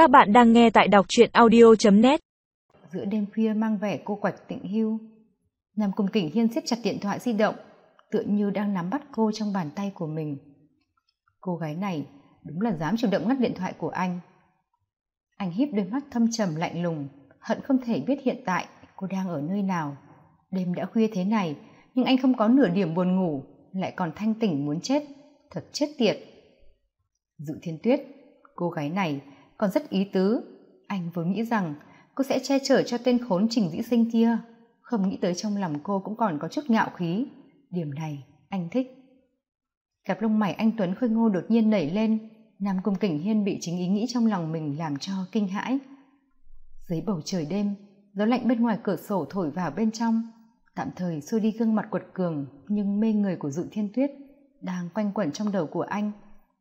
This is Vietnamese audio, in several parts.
Các bạn đang nghe tại đọc truyện audio.net Giữa đêm khuya mang vẻ cô quạch tịnh hưu. Nằm cùng kỉnh Hiên siết chặt điện thoại di động, Tựa như đang nắm bắt cô trong bàn tay của mình. Cô gái này đúng là dám chủ động ngắt điện thoại của anh. Anh híp đôi mắt thâm trầm lạnh lùng, Hận không thể biết hiện tại cô đang ở nơi nào. Đêm đã khuya thế này, Nhưng anh không có nửa điểm buồn ngủ, Lại còn thanh tỉnh muốn chết, Thật chết tiệt. Dự thiên tuyết, Cô gái này còn rất ý tứ. Anh vốn nghĩ rằng cô sẽ che chở cho tên khốn trình dĩ sinh kia. Không nghĩ tới trong lòng cô cũng còn có chút ngạo khí. Điểm này, anh thích. Cặp lông mày anh tuấn khôi ngô đột nhiên nảy lên. Nam cung kình hiên bị chính ý nghĩ trong lòng mình làm cho kinh hãi. Dưới bầu trời đêm, gió lạnh bên ngoài cửa sổ thổi vào bên trong. Tạm thời xua đi gương mặt quật cường, nhưng mê người của dự thiên tuyết đang quanh quẩn trong đầu của anh.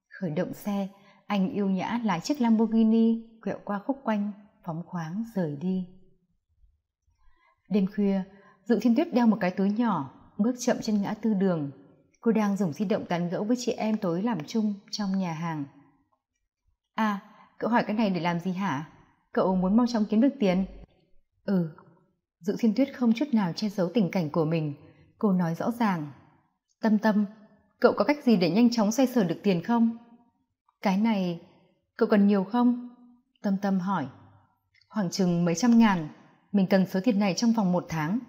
Khởi động xe anh yêu nhã lái chiếc lamborghini quẹo qua khúc quanh, phóng khoáng rời đi. Đêm khuya, dự thiên tuyết đeo một cái túi nhỏ, bước chậm trên ngã tư đường. Cô đang dùng di động tán gẫu với chị em tối làm chung trong nhà hàng. À cậu hỏi cái này để làm gì hả? Cậu muốn mau chóng kiếm được tiền. Ừ. Dự thiên tuyết không chút nào che giấu tình cảnh của mình. Cô nói rõ ràng. Tâm tâm, cậu có cách gì để nhanh chóng xoay sở được tiền không? Cái này, cậu cần nhiều không? Tâm tâm hỏi. Khoảng chừng mấy trăm ngàn, mình cần số tiền này trong vòng một tháng.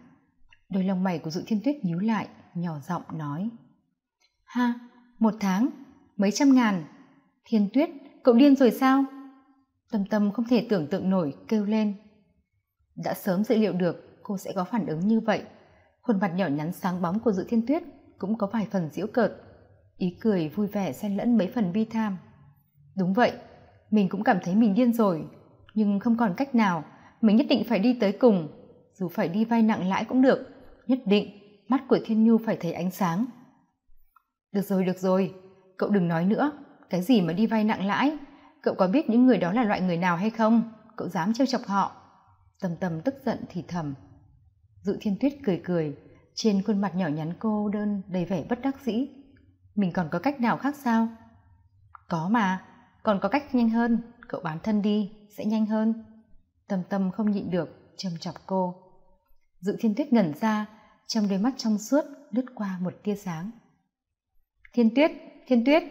Đôi lông mày của dự thiên tuyết nhíu lại, nhỏ giọng nói. Ha, một tháng? Mấy trăm ngàn? Thiên tuyết, cậu điên rồi sao? Tâm tâm không thể tưởng tượng nổi, kêu lên. Đã sớm dự liệu được, cô sẽ có phản ứng như vậy. Khuôn mặt nhỏ nhắn sáng bóng của dự thiên tuyết cũng có vài phần giễu cợt. Ý cười vui vẻ xen lẫn mấy phần bi tham đúng vậy, mình cũng cảm thấy mình điên rồi, nhưng không còn cách nào. Mình nhất định phải đi tới cùng, dù phải đi vay nặng lãi cũng được. Nhất định, mắt của thiên nhu phải thấy ánh sáng. Được rồi được rồi, cậu đừng nói nữa. Cái gì mà đi vay nặng lãi? Cậu có biết những người đó là loại người nào hay không? Cậu dám trêu chọc họ? Tầm tầm tức giận thì thầm. Dự thiên tuyết cười cười, trên khuôn mặt nhỏ nhắn cô đơn đầy vẻ bất đắc dĩ. Mình còn có cách nào khác sao? Có mà còn có cách nhanh hơn, cậu bán thân đi, sẽ nhanh hơn. Tâm tâm không nhịn được châm chọc cô. Dự thiên tuyết ngẩn ra, trong đôi mắt trong suốt lướt qua một tia sáng. Thiên tuyết thiên tuyết.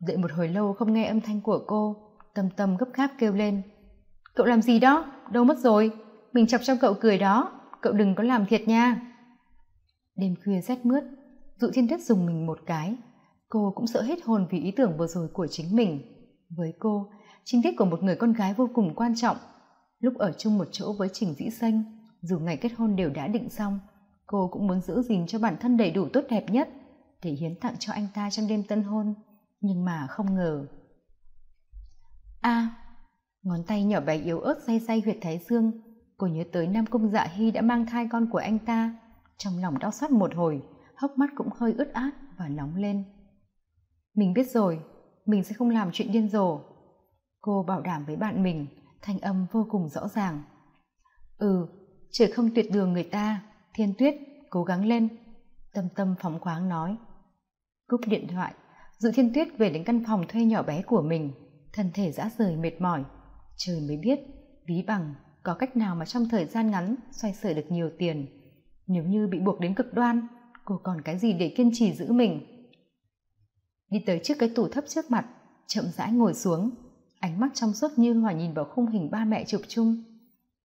Đợi một hồi lâu không nghe âm thanh của cô tâm tâm gấp gáp kêu lên. Cậu làm gì đó? Đâu mất rồi. Mình chọc trong cậu cười đó. Cậu đừng có làm thiệt nha. Đêm khuya rét mướt dụ thiên tuyết dùng mình một cái cô cũng sợ hết hồn vì ý tưởng vừa rồi của chính mình. Với cô trinh tiết của một người con gái vô cùng quan trọng. Lúc ở chung một chỗ với trình dĩ xanh, dù ngày kết hôn đều đã định xong, cô cũng muốn giữ gìn cho bản thân đầy đủ tốt đẹp nhất để hiến tặng cho anh ta trong đêm tân hôn. Nhưng mà không ngờ. A, ngón tay nhỏ bé yếu ớt say say huyệt thái dương. Cô nhớ tới nam cung dạ hy đã mang thai con của anh ta. Trong lòng đau xót một hồi, hốc mắt cũng hơi ướt át và nóng lên mình biết rồi, mình sẽ không làm chuyện điên rồ. Cô bảo đảm với bạn mình, thanh âm vô cùng rõ ràng. Ừ trời không tuyệt đường người ta, thiên tuyết, cố gắng lên. Tâm tâm phóng khoáng nói. Cúp điện thoại dự thiên tuyết về đến căn phòng thuê nhỏ bé của mình. Thân thể dã rời mệt mỏi. Trời mới biết ví bằng có cách nào mà trong thời gian ngắn xoay sở được nhiều tiền. Nếu như bị buộc đến cực đoan, cô còn cái gì để kiên trì giữ mình? Đi tới trước cái tủ thấp trước mặt, chậm rãi ngồi xuống. Ánh mắt trong suốt như hòa nhìn vào khung hình ba mẹ chụp chung.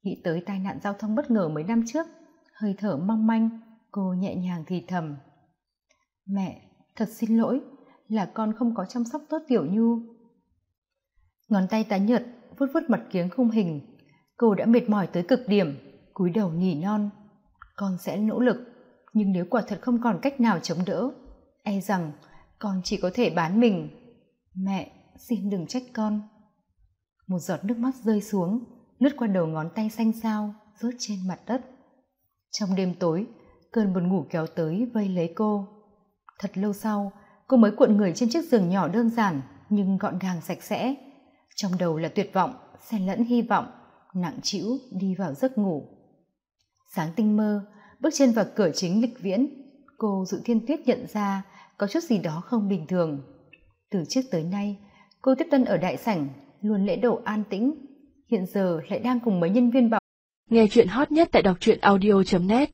Nghĩ tới tai nạn giao thông bất ngờ mấy năm trước, hơi thở mong manh, cô nhẹ nhàng thì thầm. Mẹ, thật xin lỗi, là con không có chăm sóc tốt tiểu nhu. Ngón tay tái nhợt, vuốt vuốt mặt kiếng khung hình. Cô đã mệt mỏi tới cực điểm, cúi đầu nhỉ non. Con sẽ nỗ lực, nhưng nếu quả thật không còn cách nào chống đỡ e rằng con chỉ có thể bán mình. Mẹ, xin đừng trách con. Một giọt nước mắt rơi xuống lướt qua đầu ngón tay xanh xao, rớt trên mặt đất. Trong đêm tối, cơn buồn ngủ kéo tới vây lấy cô. Thật lâu sau, cô mới cuộn người trên chiếc giường nhỏ đơn giản, nhưng gọn gàng sạch sẽ. Trong đầu là tuyệt vọng, xen lẫn hy vọng, nặng trĩu đi vào giấc ngủ. Sáng tinh mơ, bước chân vào cửa chính lịch viễn, cô dự thiên tuyết nhận ra có chút gì đó không bình thường. Từ trước tới nay, cô tiếp tân ở đại sảnh, luôn lễ độ an tĩnh. Hiện giờ lại đang cùng mấy nhân viên bảo nghe chuyện hot nhất tại đọc truyện audio net.